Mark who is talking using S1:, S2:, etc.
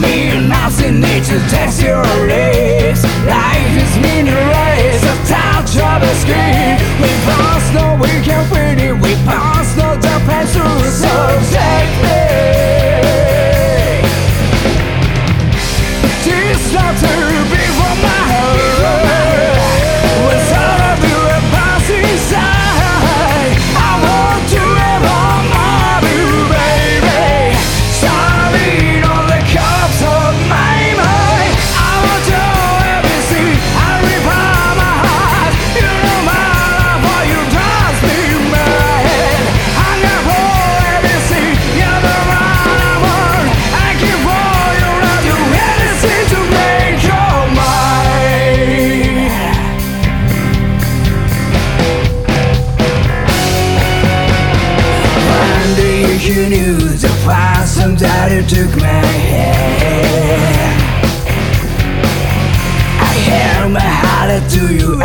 S1: me Nothing needs to test your lips Life is meaningless A town trouble screen the news I find somebody took my hand I held my heart to you